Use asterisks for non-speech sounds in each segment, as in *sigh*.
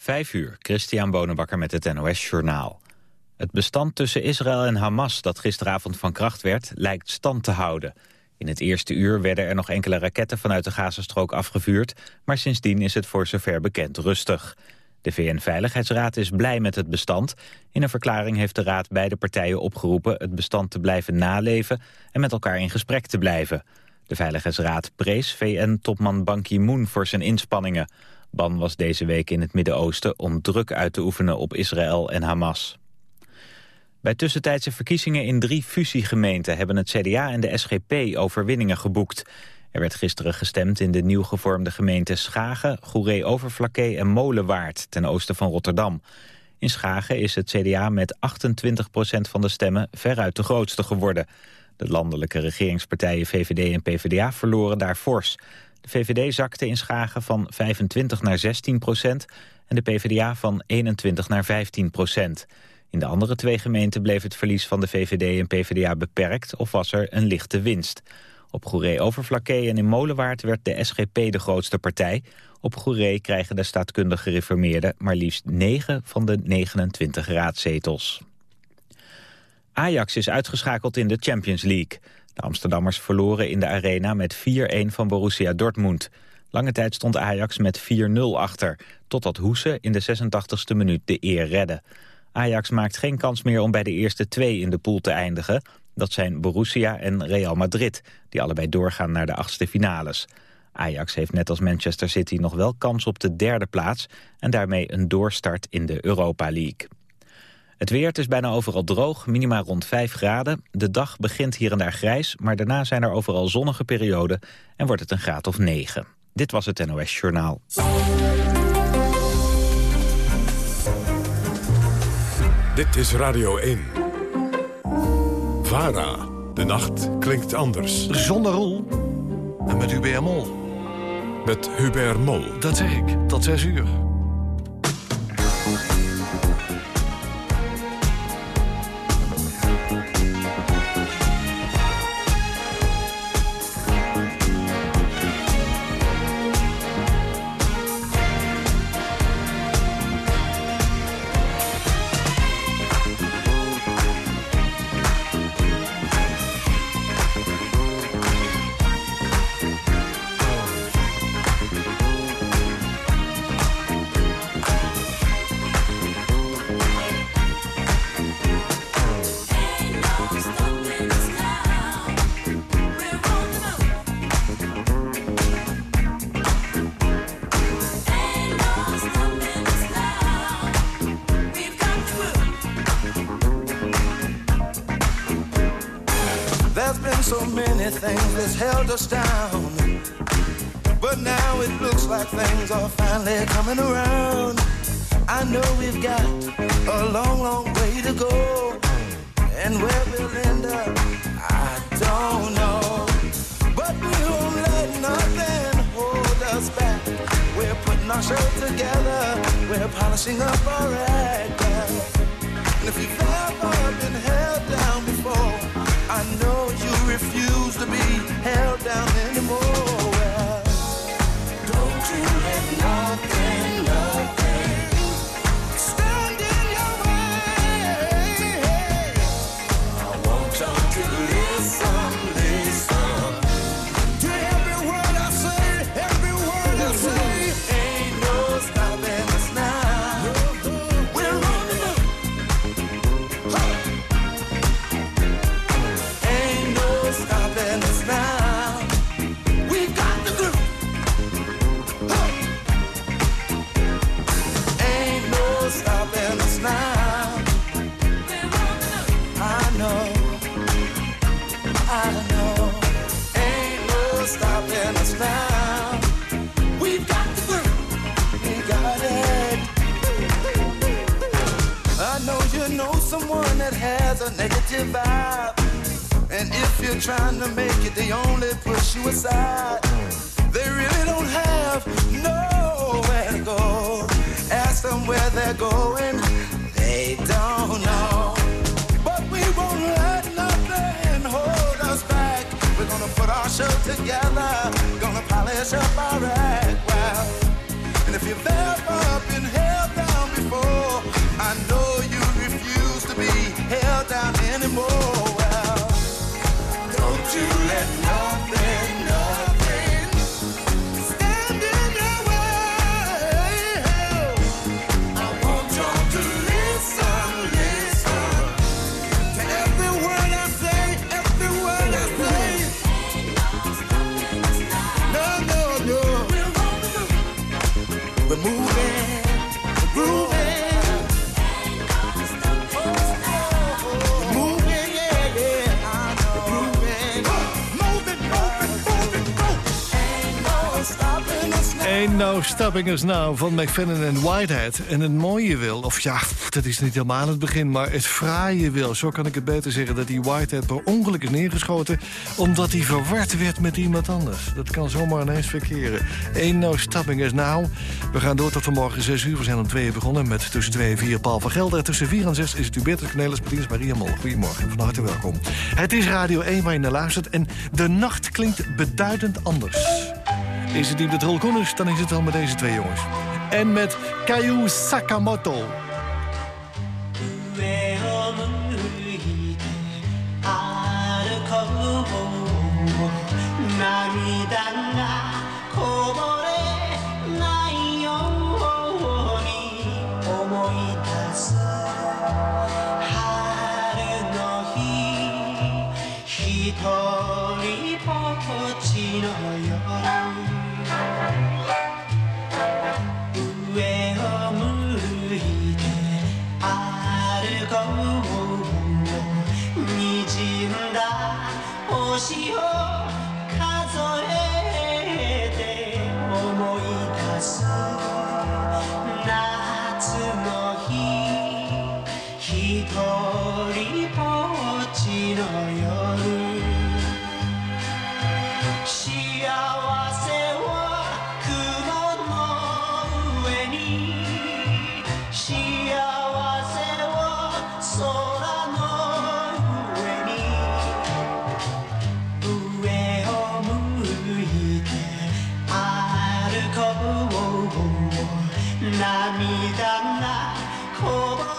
Vijf uur, Christian Bonenbakker met het NOS Journaal. Het bestand tussen Israël en Hamas dat gisteravond van kracht werd... lijkt stand te houden. In het eerste uur werden er nog enkele raketten vanuit de Gazastrook afgevuurd... maar sindsdien is het voor zover bekend rustig. De VN-veiligheidsraad is blij met het bestand. In een verklaring heeft de raad beide partijen opgeroepen... het bestand te blijven naleven en met elkaar in gesprek te blijven. De Veiligheidsraad prees VN-topman Ban Ki-moon voor zijn inspanningen... Ban was deze week in het Midden-Oosten om druk uit te oefenen op Israël en Hamas. Bij tussentijdse verkiezingen in drie fusiegemeenten hebben het CDA en de SGP overwinningen geboekt. Er werd gisteren gestemd in de nieuw gevormde gemeenten Schagen, Goeree-Overflakkee en Molenwaard ten oosten van Rotterdam. In Schagen is het CDA met 28% van de stemmen veruit de grootste geworden. De landelijke regeringspartijen VVD en PvdA verloren daar fors. VVD zakte in Schagen van 25 naar 16 procent en de PvdA van 21 naar 15 procent. In de andere twee gemeenten bleef het verlies van de VVD en PvdA beperkt of was er een lichte winst. Op Goeree-Overflakkee en in Molenwaard werd de SGP de grootste partij. Op Goeree krijgen de staatkundig gereformeerden maar liefst 9 van de 29 raadzetels. Ajax is uitgeschakeld in de Champions League. De Amsterdammers verloren in de arena met 4-1 van Borussia Dortmund. Lange tijd stond Ajax met 4-0 achter, totdat Hoese in de 86e minuut de eer redde. Ajax maakt geen kans meer om bij de eerste twee in de pool te eindigen. Dat zijn Borussia en Real Madrid, die allebei doorgaan naar de achtste finales. Ajax heeft net als Manchester City nog wel kans op de derde plaats... en daarmee een doorstart in de Europa League. Het weer is bijna overal droog, minima rond 5 graden. De dag begint hier en daar grijs, maar daarna zijn er overal zonnige perioden... en wordt het een graad of 9. Dit was het NOS Journaal. Dit is Radio 1. VARA. De nacht klinkt anders. Zonder rol. En met Hubert Mol. Met Hubert Mol. Dat zeg ik, tot 6 uur. Ain't No Stopping Us Now van McFadden en Whitehead. En het mooie wil, of ja, dat is niet helemaal het begin... maar het fraaie wil, zo kan ik het beter zeggen... dat die Whitehead per ongeluk is neergeschoten... omdat hij verward werd met iemand anders. Dat kan zomaar ineens verkeren. Ain't No Stopping Us Now. We gaan door tot vanmorgen 6 uur. We zijn om 2 uur begonnen met tussen 2 en 4 Paul van Gelder. Tussen 4 en 6 is het Hubertus Cornelis Martins Maria Mol. Goedemorgen, van harte welkom. Het is Radio 1 waar je naar luistert... en de nacht klinkt beduidend anders. Is het niet met Koeners, dan is het wel met deze twee jongens. En met Kayu Sakamoto. 涙がこぼれ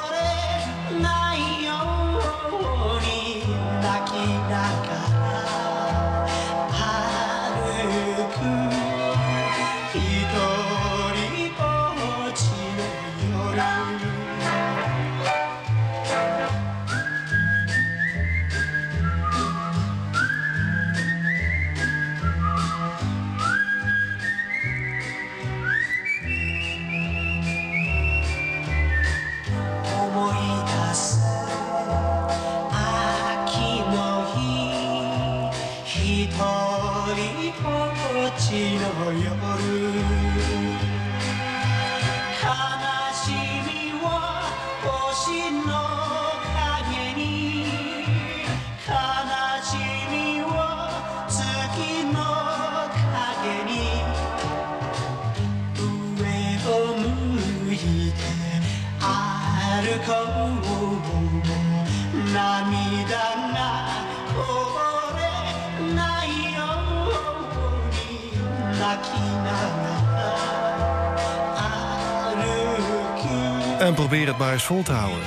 probeer het maar eens vol te houden.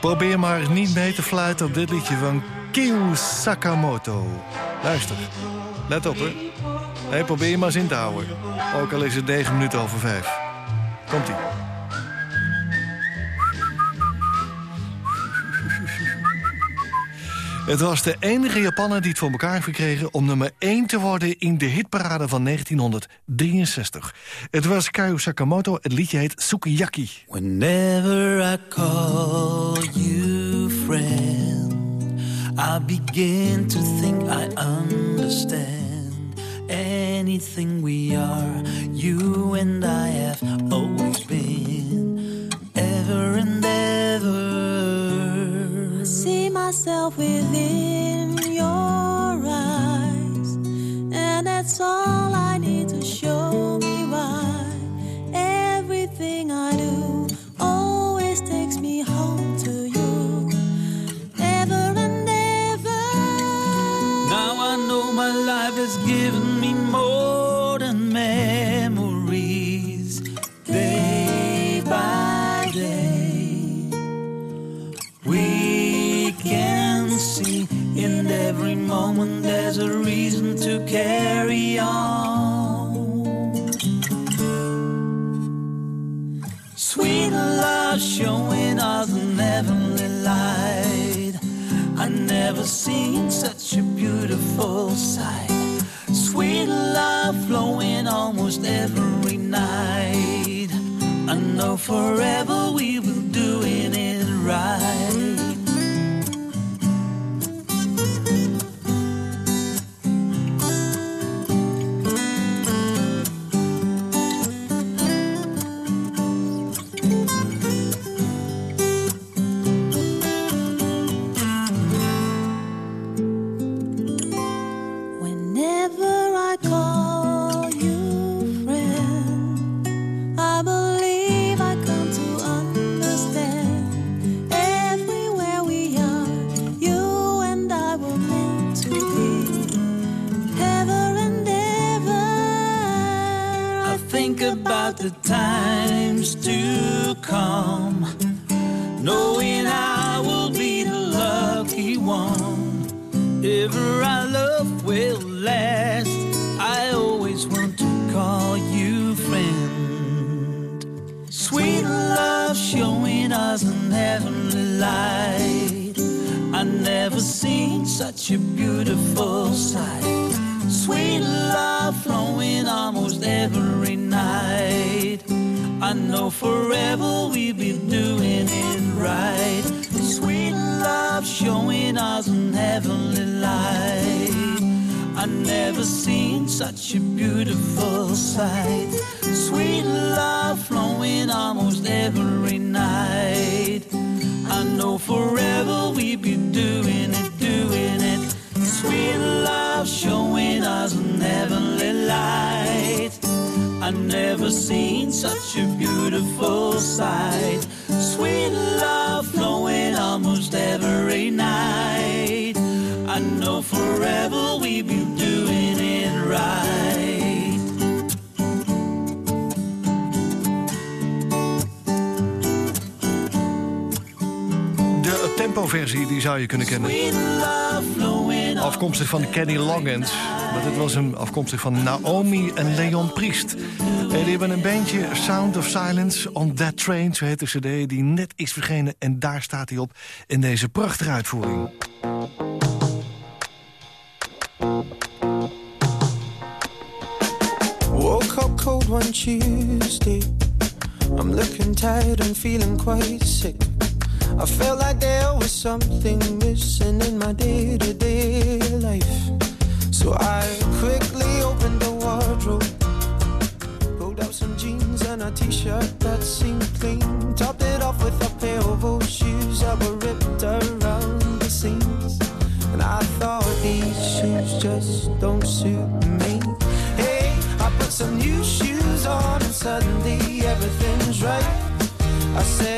Probeer maar niet mee te fluiten op dit liedje van Kiyu Sakamoto. Luister, let op hè. Nee, probeer je maar eens in te houden. Ook al is het 9 minuten over 5. Komt-ie. Het was de enige Japaner die het voor elkaar gekregen... om nummer 1 te worden in de hitparade van 1963. Het was Kayu Sakamoto, het liedje heet Sukiyaki. Whenever I call you friend, I begin to think I understand anything we are. You and I have myself within your eyes, and that's all showing us an heavenly light. I never seen such a beautiful sight. Sweet love flowing almost every night. I know forever we will the times to come, knowing I will be the lucky one. Ever our love will last, I always want to call you friend. Sweet love showing us an heavenly light. I never seen such a beautiful sight. Sweet love flowing almost every night. I know forever we'll be doing it right. Sweet love showing us an heavenly light. I never seen such a beautiful sight. Sweet love flowing almost every night. I know forever we'll be doing it, doing it. Sweet love showing us an heavenly light. I never seen such a beautiful sight. Sweet love flowing almost every night. I know forever we'll be doing it right. De tempo-versie die zou je kunnen kennen. Afkomstig van Kenny Loggins. Maar dit was hem afkomstig van Naomi en Leon Priest. En die hebben een bandje Sound of Silence on That Train. Zo heet de cd die net is verschenen. En daar staat hij op in deze prachtige uitvoering. Woke up cold one Tuesday. I'm looking tired and feeling quite sick. I felt like there was something missing in my day to day jeans and a t shirt that seemed clean, topped it off with a pair of old shoes that were ripped around the seams. And I thought these shoes just don't suit me. Hey, I put some new shoes on and suddenly everything's right. I said,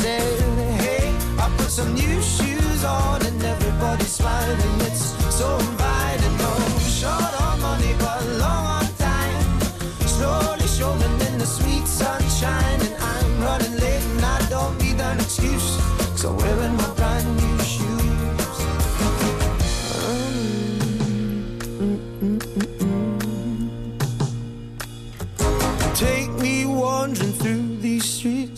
Said, hey, I put some new shoes on, and everybody's smiling. It's so inviting. No short on money, but long on time. Slowly strolling in the sweet sunshine, and I'm running late, and I don't need an excuse. Cause I'm wearing my brand new shoes. Take me wandering through these streets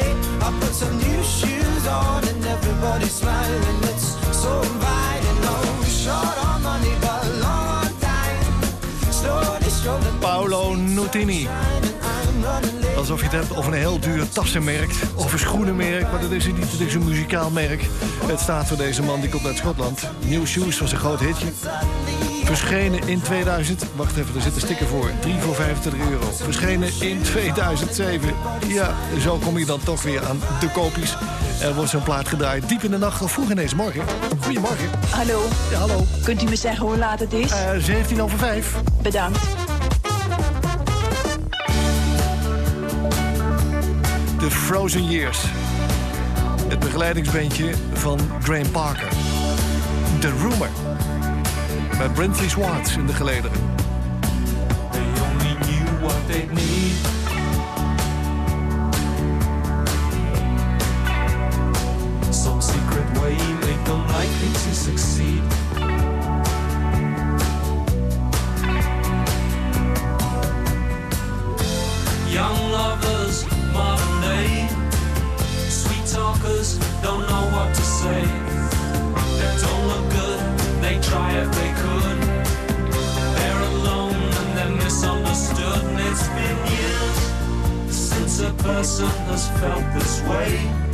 some new shoes on and everybody's smiling. It's so inviting. No, short on money, but long on time. Slowly strolling. Paolo Nutini. Alsof je het hebt over een heel duur tassenmerk of een schoenenmerk, maar dat is het niet. Het is een muzikaal merk. Het staat voor deze man, die komt uit Schotland. New Shoes was een groot hitje. Verschenen in 2000. Wacht even, er zit een sticker voor. 3 voor 25 euro. Verschenen in 2007. Ja, zo kom je dan toch weer aan de kopies. Er wordt zo'n plaat gedraaid diep in de nacht of vroeg in deze morgen. Goedemorgen. Hallo, Ja, hallo. kunt u me zeggen hoe laat het is? Eh 17 over 5. Bedankt. The Frozen Years. Het begeleidingsbandje van Graham Parker. The Rumor. Met Brintley Swartz in de gelederen. They only knew what they'd need. Some secret way make them likely to succeed. Young lovers, modern day. Sweet talkers don't know what to say. They don't they try if they could. They're alone and they're misunderstood. And it's been years since a person has felt this way.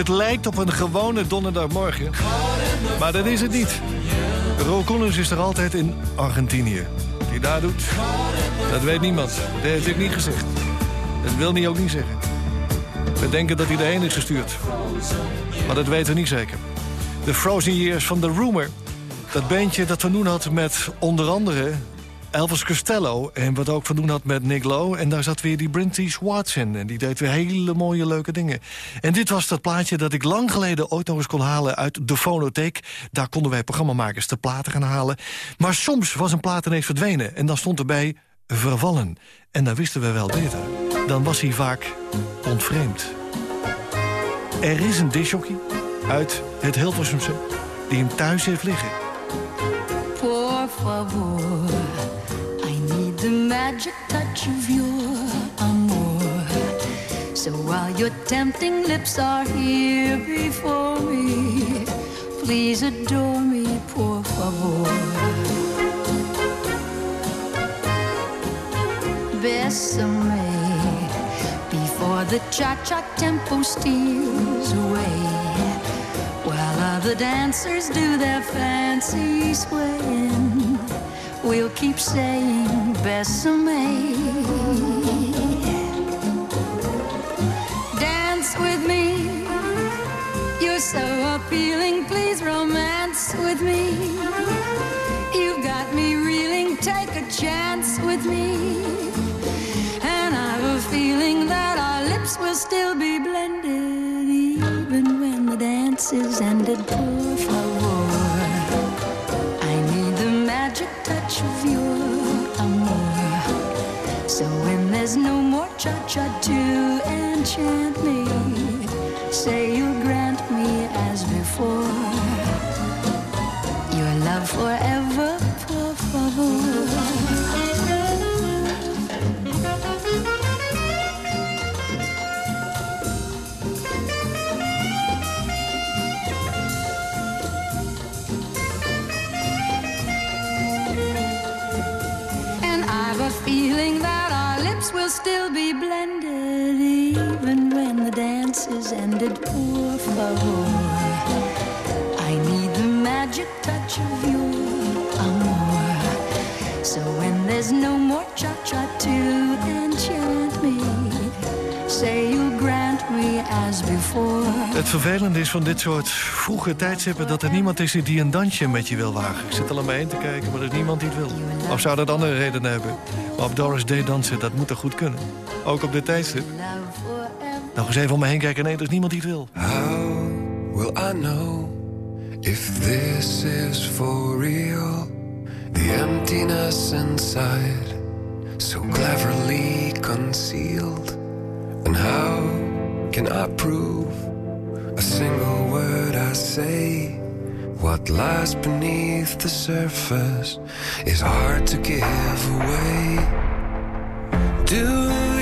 Het lijkt op een gewone donderdagmorgen, maar dat is het niet. Ro Collins is er altijd in Argentinië. Hij daar doet, dat weet niemand. Dat heeft hij niet gezegd. Dat wil hij ook niet zeggen. We denken dat hij erheen is gestuurd. Maar dat weten we niet zeker. De Frozen Years van The Rumor. Dat bandje dat we doen had met onder andere Elvis Costello... en wat ook van doen had met Nick Lowe. En daar zat weer die Brinty Swartz in. En die deed weer hele mooie, leuke dingen. En dit was dat plaatje dat ik lang geleden ooit nog eens kon halen... uit de fonotheek. Daar konden wij programmamakers de platen gaan halen. Maar soms was een plaat ineens verdwenen. En dan stond erbij vervallen. En dan wisten we wel beter. Dan was hij vaak ontvreemd. Er is een disjockey uit het Hilversumse... die hem thuis heeft liggen. Por favor, the magic touch of your amor. So while your tempting lips are here before me, please adore me, por favor. Bésame before the cha-cha tempo steals away. While other dancers do their fancy swaying, we'll keep saying Bessame. Dance with me You're so appealing. Please romance with me. You've got me reeling. Take a chance with me. And I've a feeling that our lips will still be blended, even when the dance is ended. Por there's no more cha-cha to enchant me, vervelende is van dit soort vroege tijdstippen... dat er niemand is die een dansje met je wil wagen. Ik zit er al mee heen te kijken, maar er is niemand die het wil. Of zou dat andere redenen hebben? Maar op Doris Day dansen, dat moet toch goed kunnen? Ook op dit tijdstip. Nog eens even om me heen kijken. Nee, er is niemand die het wil. How will I know if this is for real? The emptiness inside, so cleverly concealed. And how can I prove a single word I say? What lies beneath the surface is hard to give away. Do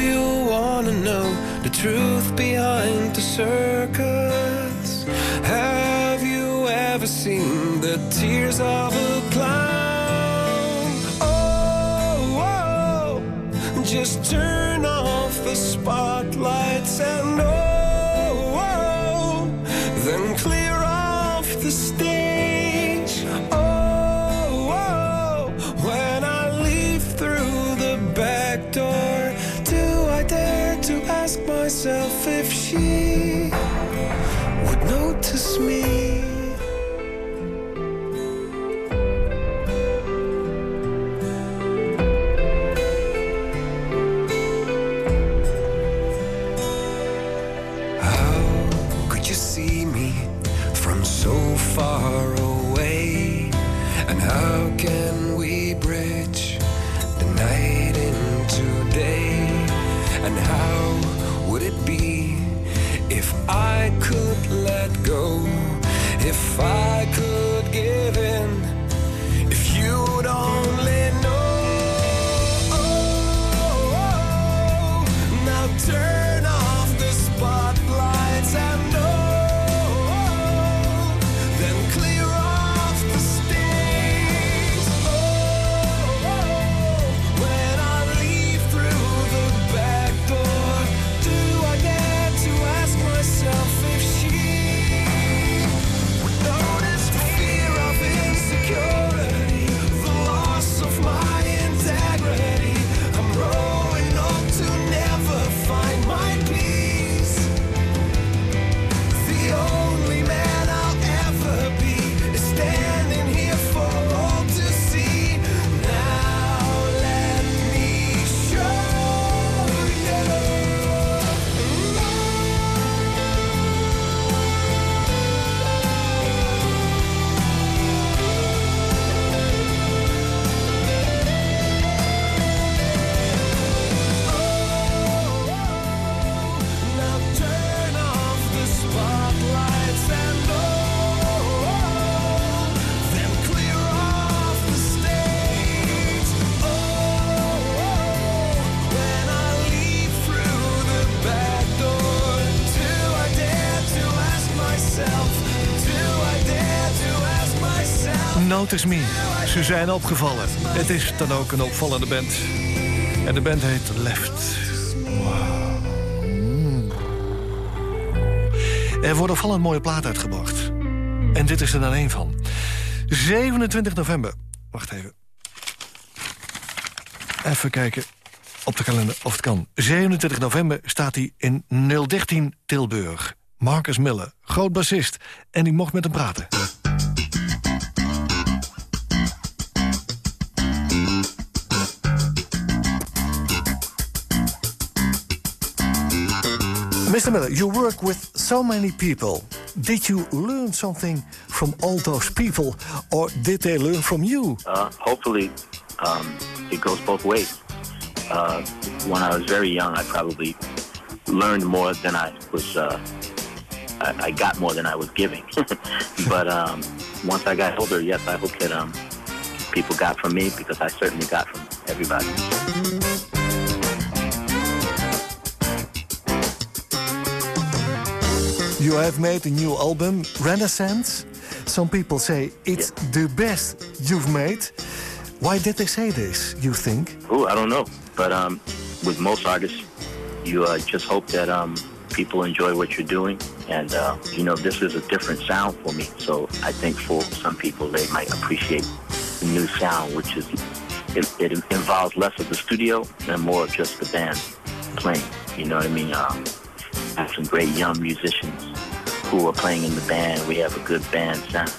you wanna know the truth behind the circus? Have you ever seen the tears of a clown? Oh, oh just turn off the spotlights and Notice Me. Ze zijn opgevallen. Het is dan ook een opvallende band. En de band heet Left. Mm. Er wordt opvallend mooie plaat uitgebracht. En dit is er dan één van. 27 november. Wacht even. Even kijken op de kalender of het kan. 27 november staat hij in 013 Tilburg. Marcus Miller, groot bassist. En die mocht met hem praten. Mr. Miller, you work with so many people. Did you learn something from all those people, or did they learn from you? Uh, hopefully, um, it goes both ways. Uh, when I was very young, I probably learned more than I was. Uh, I, I got more than I was giving. *laughs* but um, once I got older, yes, I hope that um, people got from me because I certainly got from everybody. You have made a new album, Renaissance. Some people say it's the best you've made. Why did they say this, you think? Oh, I don't know. But um, with most artists, you uh, just hope that um, people enjoy what you're doing. And, uh, you know, this is a different sound for me. So I think for some people, they might appreciate the new sound, which is, it, it involves less of the studio and more of just the band playing. You know what I mean? Um, I have some great young musicians who are playing in the band. We have a good band sound.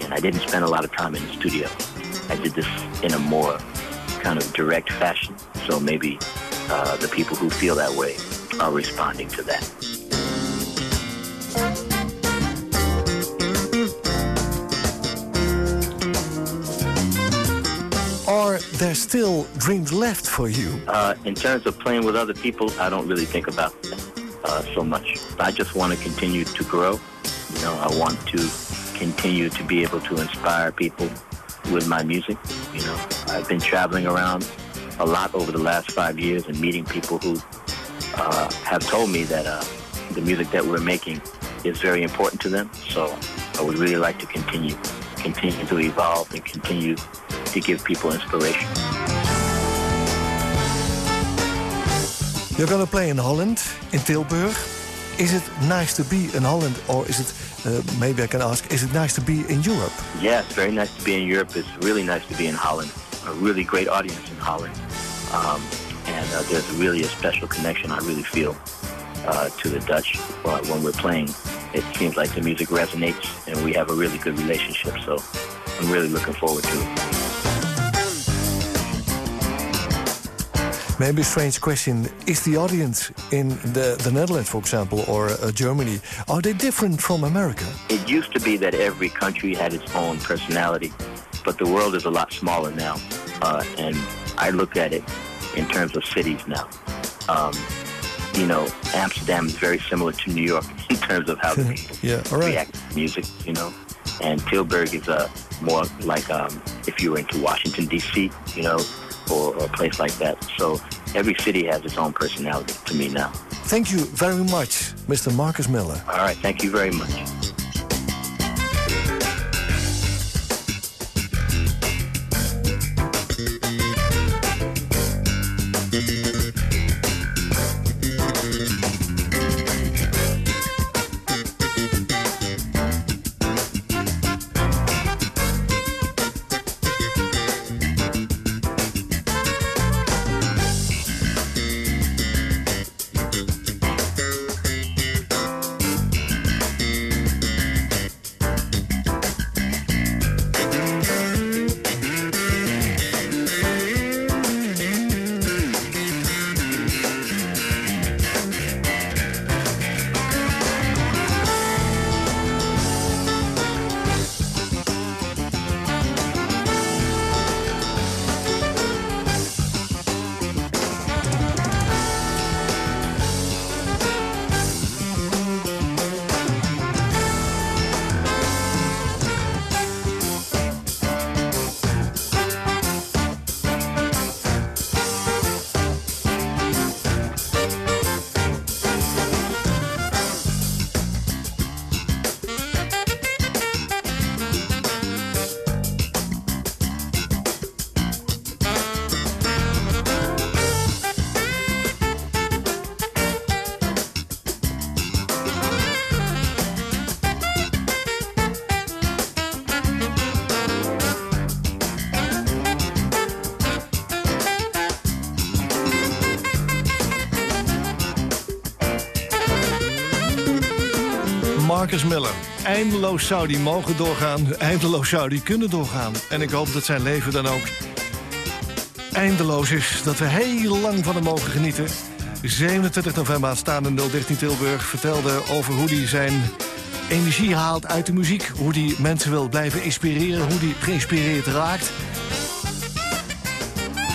And I didn't spend a lot of time in the studio. I did this in a more kind of direct fashion. So maybe uh, the people who feel that way are responding to that. Are there still dreams left for you? Uh, in terms of playing with other people, I don't really think about that uh, so much. I just want to continue to grow. You know, I want to continue to be able to inspire people with my music. You know, I've been traveling around a lot over the last five years and meeting people who uh, have told me that uh, the music that we're making is very important to them. So I would really like to continue, continue to evolve and continue to give people inspiration. You're to play in Holland, in Tilburg. Is it nice to be in Holland, or is it, uh, maybe I can ask, is it nice to be in Europe? Yeah, it's very nice to be in Europe. It's really nice to be in Holland. A really great audience in Holland. Um, and uh, there's really a special connection I really feel uh, to the Dutch uh, when we're playing. It seems like the music resonates and we have a really good relationship. So I'm really looking forward to it. Maybe a strange question. Is the audience in the, the Netherlands, for example, or uh, Germany, are they different from America? It used to be that every country had its own personality, but the world is a lot smaller now. Uh, and I look at it in terms of cities now. Um, you know, Amsterdam is very similar to New York *laughs* in terms of how the *laughs* people yeah, all right. react to music, you know. And Tilburg is uh, more like um, if you were into Washington, D.C., you know, or, or a place like that. So every city has its own personality to me now. Thank you very much, Mr. Marcus Miller. All right, thank you very much. Miller. Eindeloos zou die mogen doorgaan, eindeloos zou die kunnen doorgaan. En ik hoop dat zijn leven dan ook eindeloos is. Dat we heel lang van hem mogen genieten. 27 november aanstaande 013 Tilburg vertelde over hoe hij zijn energie haalt uit de muziek. Hoe hij mensen wil blijven inspireren, hoe hij geïnspireerd raakt.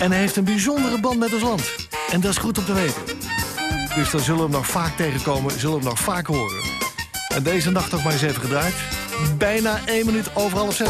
En hij heeft een bijzondere band met ons land. En dat is goed om te weten. Dus dan zullen we hem nog vaak tegenkomen, zullen we hem nog vaak horen. En deze nacht ook maar eens even gedraaid. Bijna 1 minuut over half zes.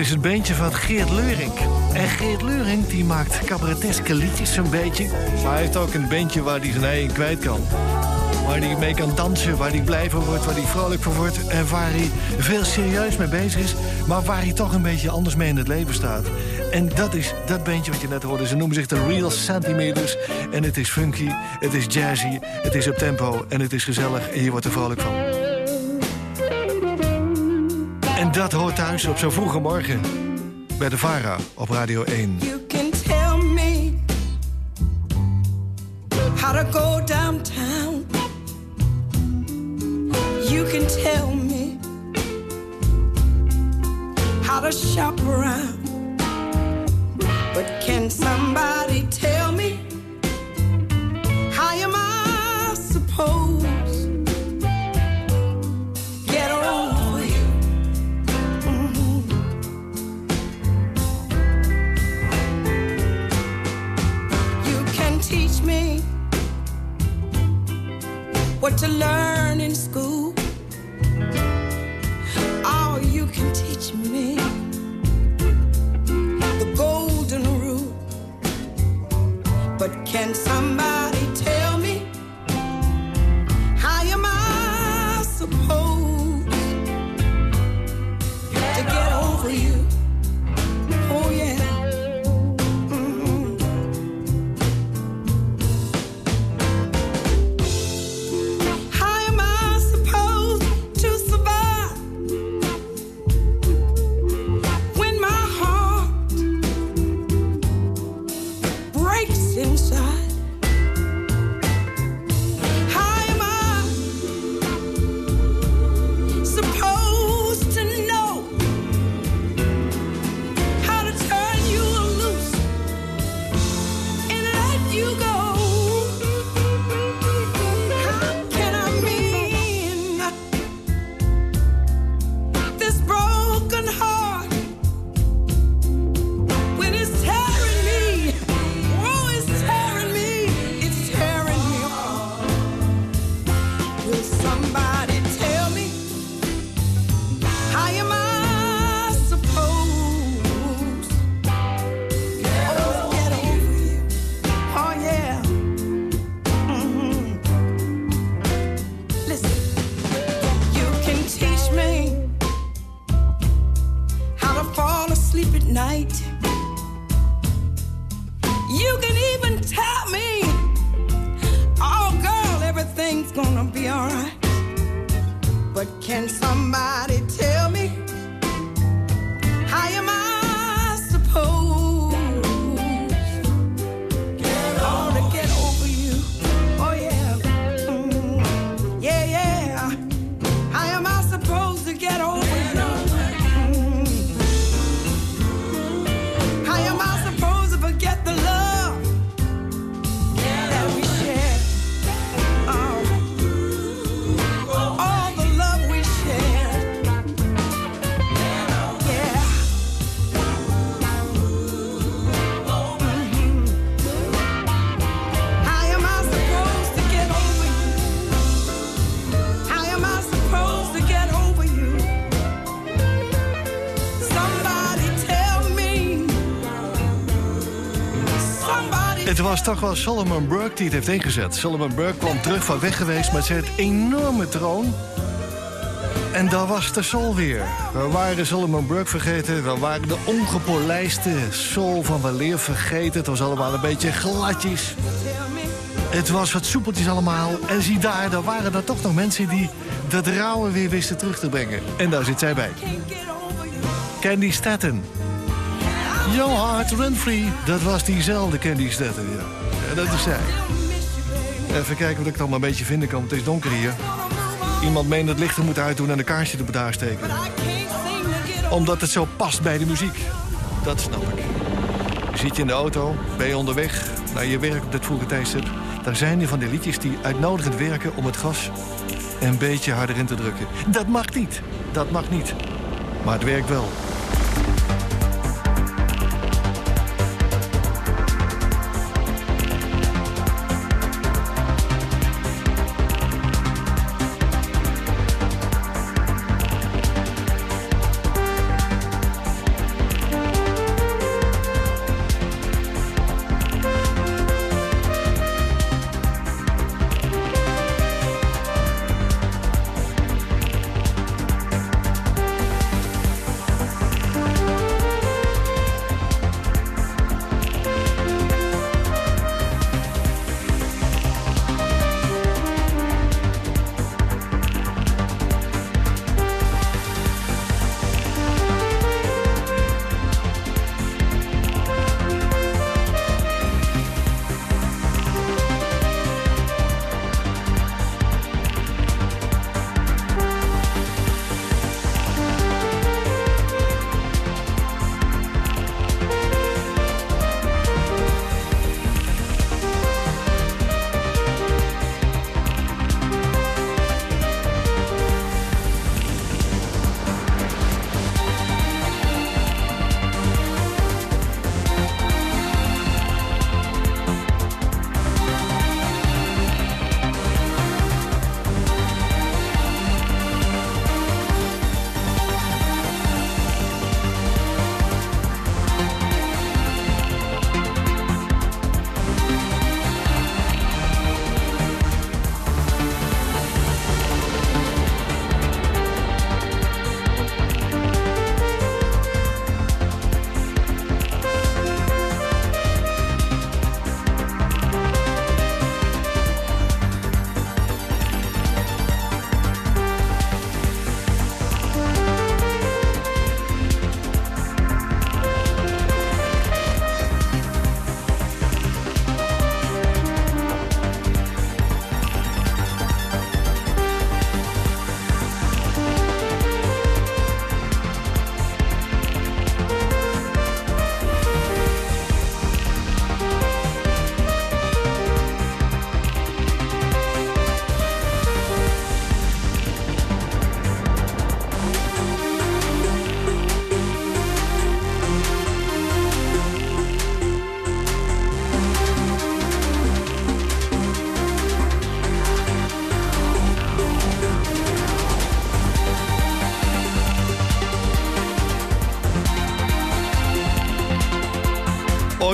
Is het beentje van Geert Leurink. En Geert Leurink die maakt cabareteske liedjes zo'n beetje. Maar hij heeft ook een beentje waar hij zijn ei in kwijt kan. Waar hij mee kan dansen, waar hij blij van wordt, waar hij vrolijk van wordt... en waar hij veel serieus mee bezig is... maar waar hij toch een beetje anders mee in het leven staat. En dat is dat beentje wat je net hoorde. Ze noemen zich de Real Centimeters. En het is funky, het is jazzy, het is op tempo... en het is gezellig en je wordt er vrolijk van. Hoort thuis op zo'n vroege morgen. Bij de VARA op Radio 1. Was toch wel Solomon Burke die het heeft ingezet. Solomon Burke kwam terug van weg geweest met zijn enorme troon. En daar was de soul weer. We waren Solomon Burke vergeten. We waren de ongepolijste soul van weleer vergeten. Het was allemaal een beetje gladjes. Het was wat soepeltjes allemaal. En zie daar, daar waren er toch nog mensen die dat rauwe weer wisten terug te brengen. En daar zit zij bij. Candy Staten. Your Heart Run Free. Dat was diezelfde Candy Staten, ja. dat is zij. Even kijken wat ik dan maar een beetje vinden kan, want het is donker hier. Iemand meent het licht er moet uitdoen en een kaarsje er moet aansteken. Omdat het zo past bij de muziek. Dat snap ik. Zit je in de auto, ben je onderweg naar je werk op dit vroege tijdstip... daar zijn er van die liedjes die uitnodigend werken om het gas een beetje harder in te drukken. Dat mag niet. Dat mag niet. Maar het werkt wel.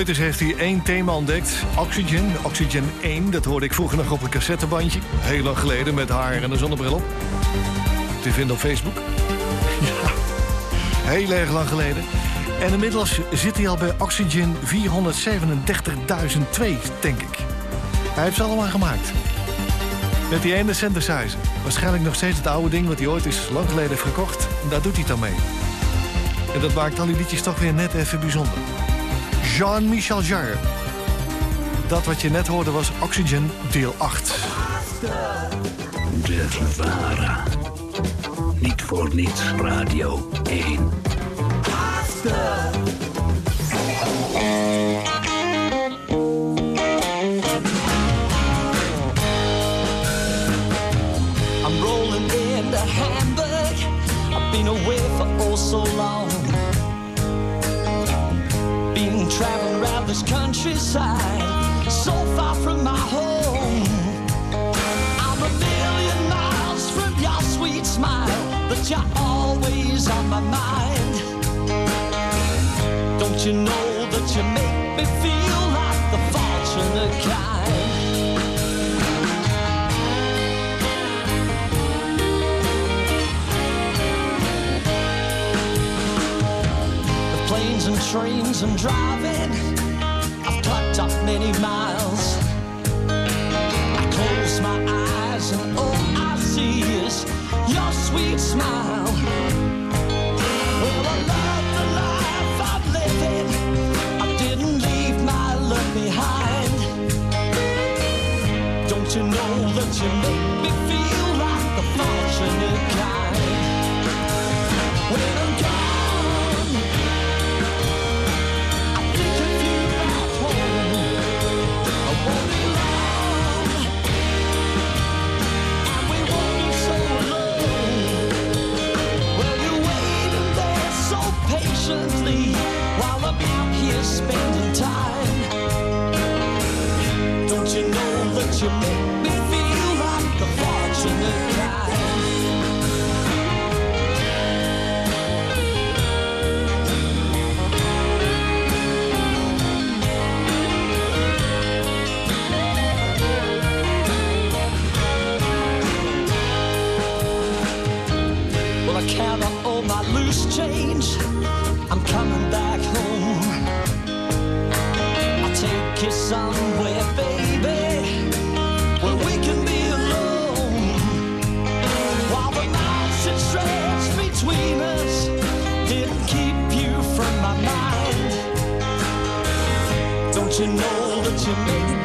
Eens heeft hij één thema ontdekt. Oxygen, Oxygen 1. Dat hoorde ik vroeger nog op een cassettebandje. Heel lang geleden met haar en een zonnebril op. Te vinden op Facebook. *laughs* Ja, heel erg lang geleden. En inmiddels zit hij al bij Oxygen 437.002, denk ik. Hij heeft ze allemaal gemaakt. Met die ene synthesizer. Waarschijnlijk nog steeds het oude ding wat hij ooit is lang geleden heeft gekocht. En daar doet hij het dan mee. En dat maakt al die liedjes toch weer net even bijzonder. Jean-Michel Jarre. Dat wat je net hoorde was Oxygen deel 8. De Vara. Niet voor niets Radio 1. This countryside, so far from my home. I'm a million miles from your sweet smile, but you're always on my mind. Don't you know that you make me feel like the fortunate kind? The planes and trains I'm driving, many miles. I close my eyes and all I see is your sweet smile. Well, I love the life I'm living. I didn't leave my love behind. Don't you know that you make me feel like the fortunate emotions you know that you make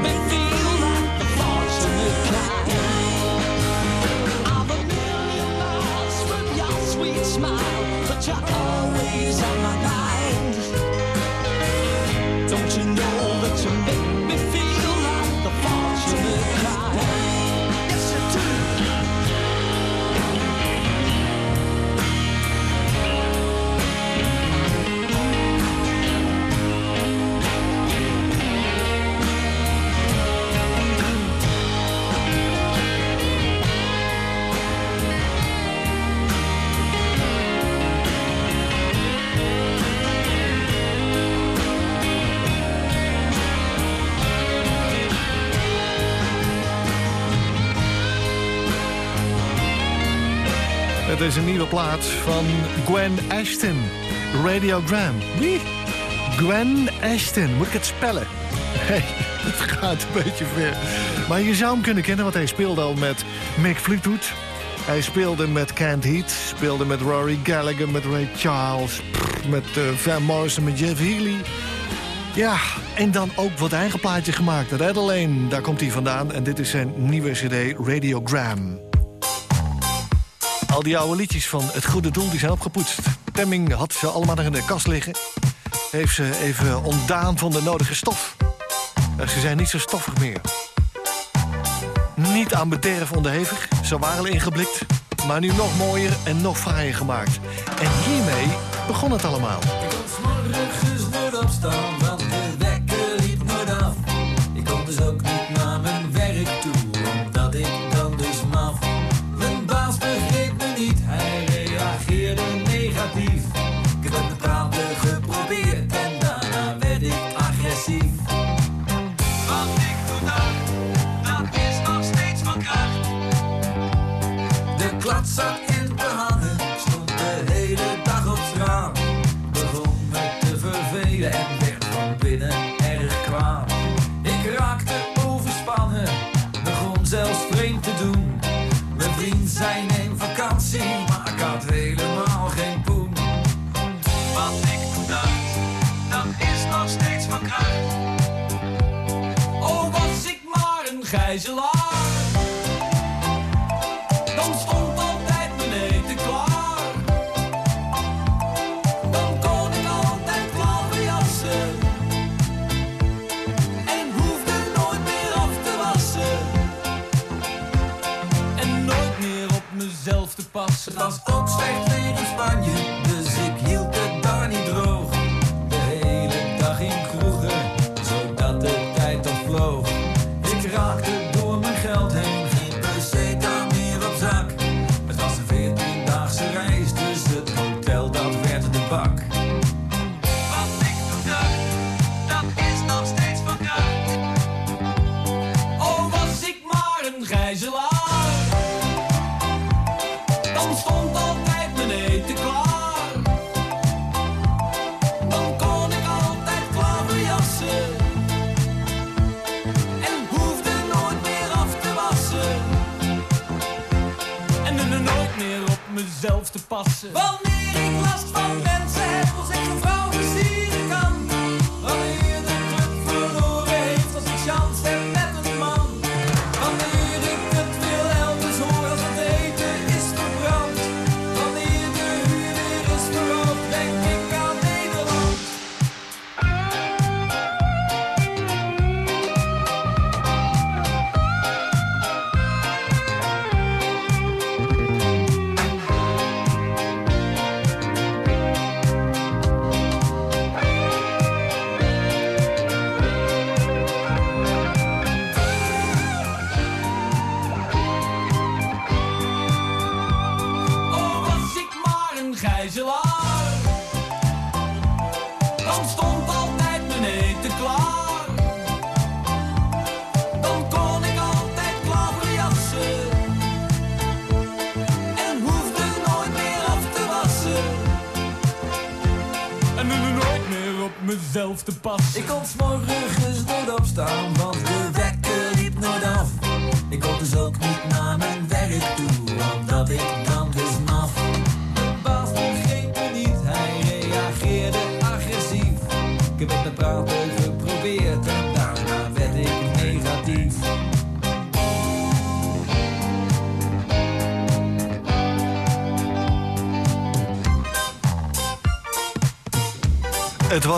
is een nieuwe plaat van Gwen Ashton. Radiogram. Wie? Gwen Ashton. Moet ik het spellen? *laughs* Hey, het gaat een beetje ver. Maar je zou hem kunnen kennen, want hij speelde al met Mick Fleetwood. Hij speelde met Kent Heat. Speelde met Rory Gallagher, met Ray Charles. met eh, Van Morrison, met Jeff Healey. Ja, en dan ook wat eigen plaatje gemaakt. Red Lane, daar komt hij vandaan. En dit is zijn nieuwe cd, Radiogram. Al die oude liedjes van Het Goede Doel die zijn opgepoetst. Temming had ze allemaal nog in de kast liggen. Heeft ze even ontdaan van de nodige stof. Ze zijn niet zo stoffig meer. Niet aan bederf onderhevig, zo waren er ingeblikt. Maar nu nog mooier en nog fraaier gemaakt. En hiermee begon het allemaal. Morgens nooit opstaan, Uh-huh. Jackson. Te. Ik kon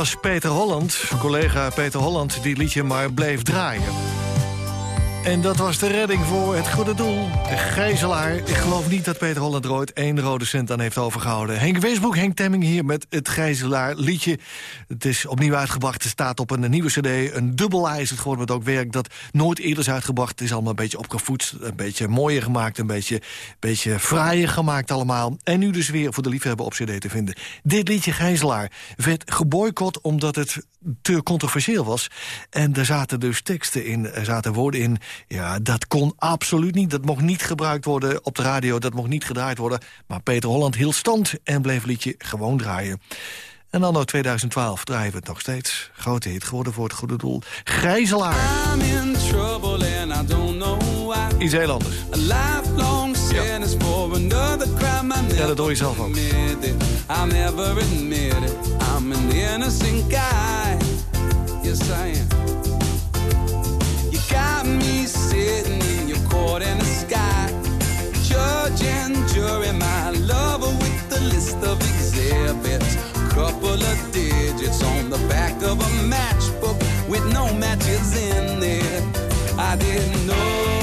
was Peter Holland, collega Peter Holland, die liedje maar bleef draaien. En dat was de redding voor het goede doel. De gijzelaar. Ik geloof niet dat Peter Holland ooit één rode cent aan heeft overgehouden. Henk Westbroek, Henk Temming hier met het gijzelaar liedje. Het is opnieuw uitgebracht. Het staat op een nieuwe cd. Een dubbel is het geworden met ook werk dat nooit eerder is uitgebracht. Het is allemaal een beetje opgevoedst. Een beetje mooier gemaakt. Een beetje, beetje fraaier gemaakt allemaal. En nu dus weer voor de liefhebber op cd te vinden. Dit liedje Gijzelaar werd geboycott omdat het te controversieel was. En er zaten dus teksten in, er zaten woorden in. Ja, dat kon absoluut niet. Dat mocht niet gebruikt worden op de radio. Dat mocht niet gedraaid worden. Maar Peter Holland hield stand en bleef het liedje gewoon draaien. En anno 2012 draaien we het nog steeds. Grote hit geworden voor het goede doel. Gijzelaar. I'm in trouble and I don't know why. Iets heel anders. A lifelong sentence for another crime I never Ja, dat hoor je zelf ook. admitted. I never admitted I'm an innocent guy. Yes, I am. You got me Judge jury, my lover with the list of exhibits. Couple of digits on the back of a matchbook with no matches in there. I didn't know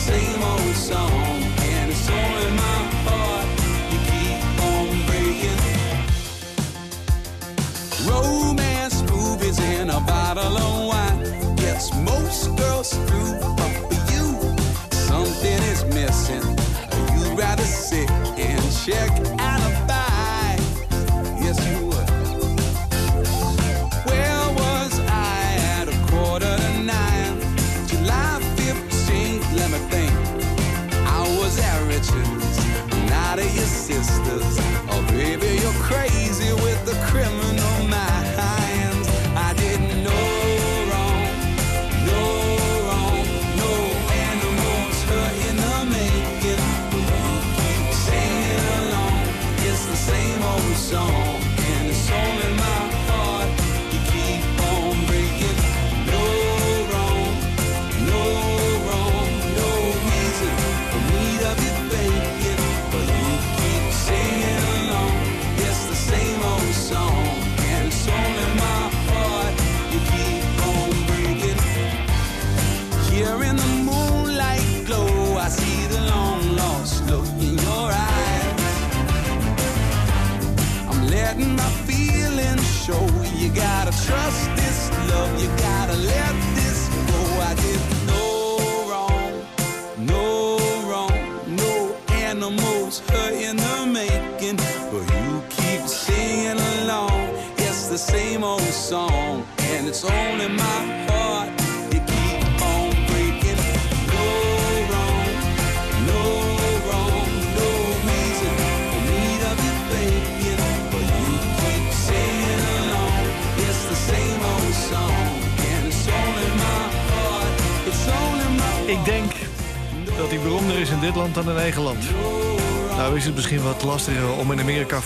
same old song, and it's my heart. You keep on breaking. Romance movies in a bottle of wine. Most girls for you. Something is missing. You'd rather sit and check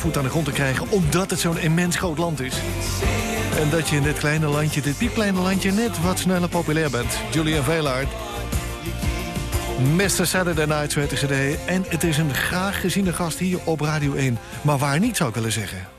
voet aan de grond te krijgen... omdat het zo'n immens groot land is. En dat je in dit kleine landje, dit piepkleine landje... net wat sneller populair bent. Julian Veilard. Mr. Saturday Night, zo heet de cd. En het is een graag geziene gast hier op Radio 1. Maar waar niet, zou ik willen zeggen.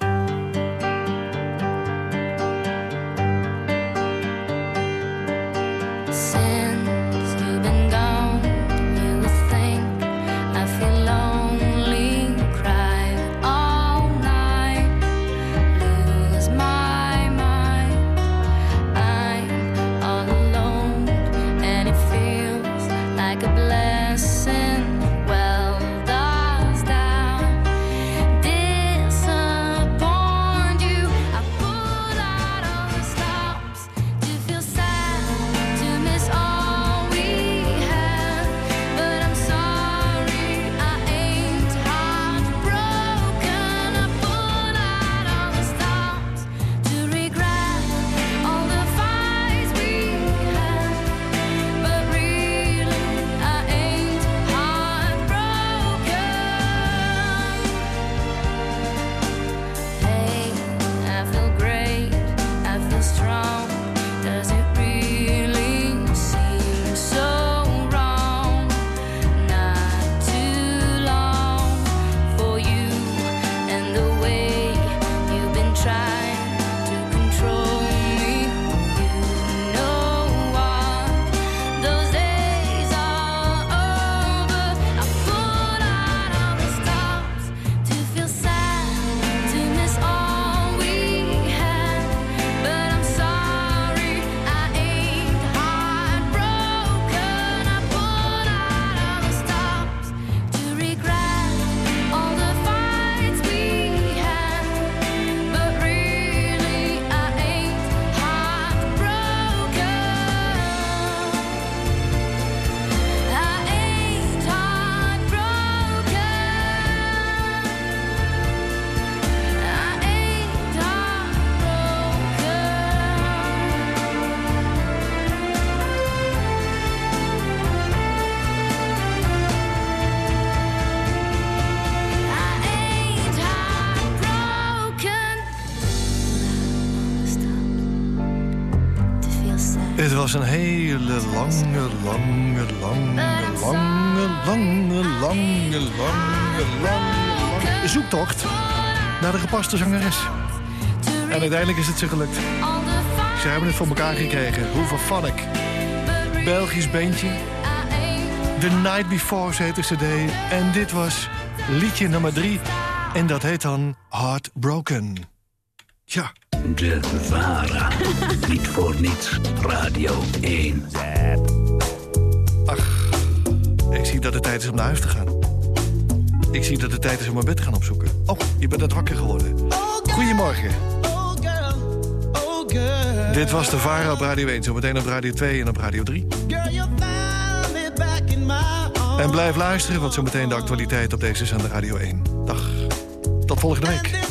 Was een hele lange, lange, lange, lange, lange, lange, lange, lange zoektocht naar de gepaste zangeres. En uiteindelijk is het ze gelukt. Ze hebben het voor elkaar gekregen. Hoeveel Phonic. Belgisch bandje. The Night Before, ze heet de cd. En dit was liedje nummer drie. En dat heet dan Heartbroken. Tja. De VARA. *laughs* Niet voor niets. Radio 1. Ach, ik zie dat het tijd is om naar huis te gaan. Ik zie dat het tijd is om mijn bed te gaan opzoeken. Oh, je bent net wakker geworden. Goedemorgen. Dit was de VARA op Radio 1. Zometeen op Radio 2 en op Radio 3. En blijf luisteren, want zometeen de actualiteit op deze zender Radio 1. Dag. Tot volgende week.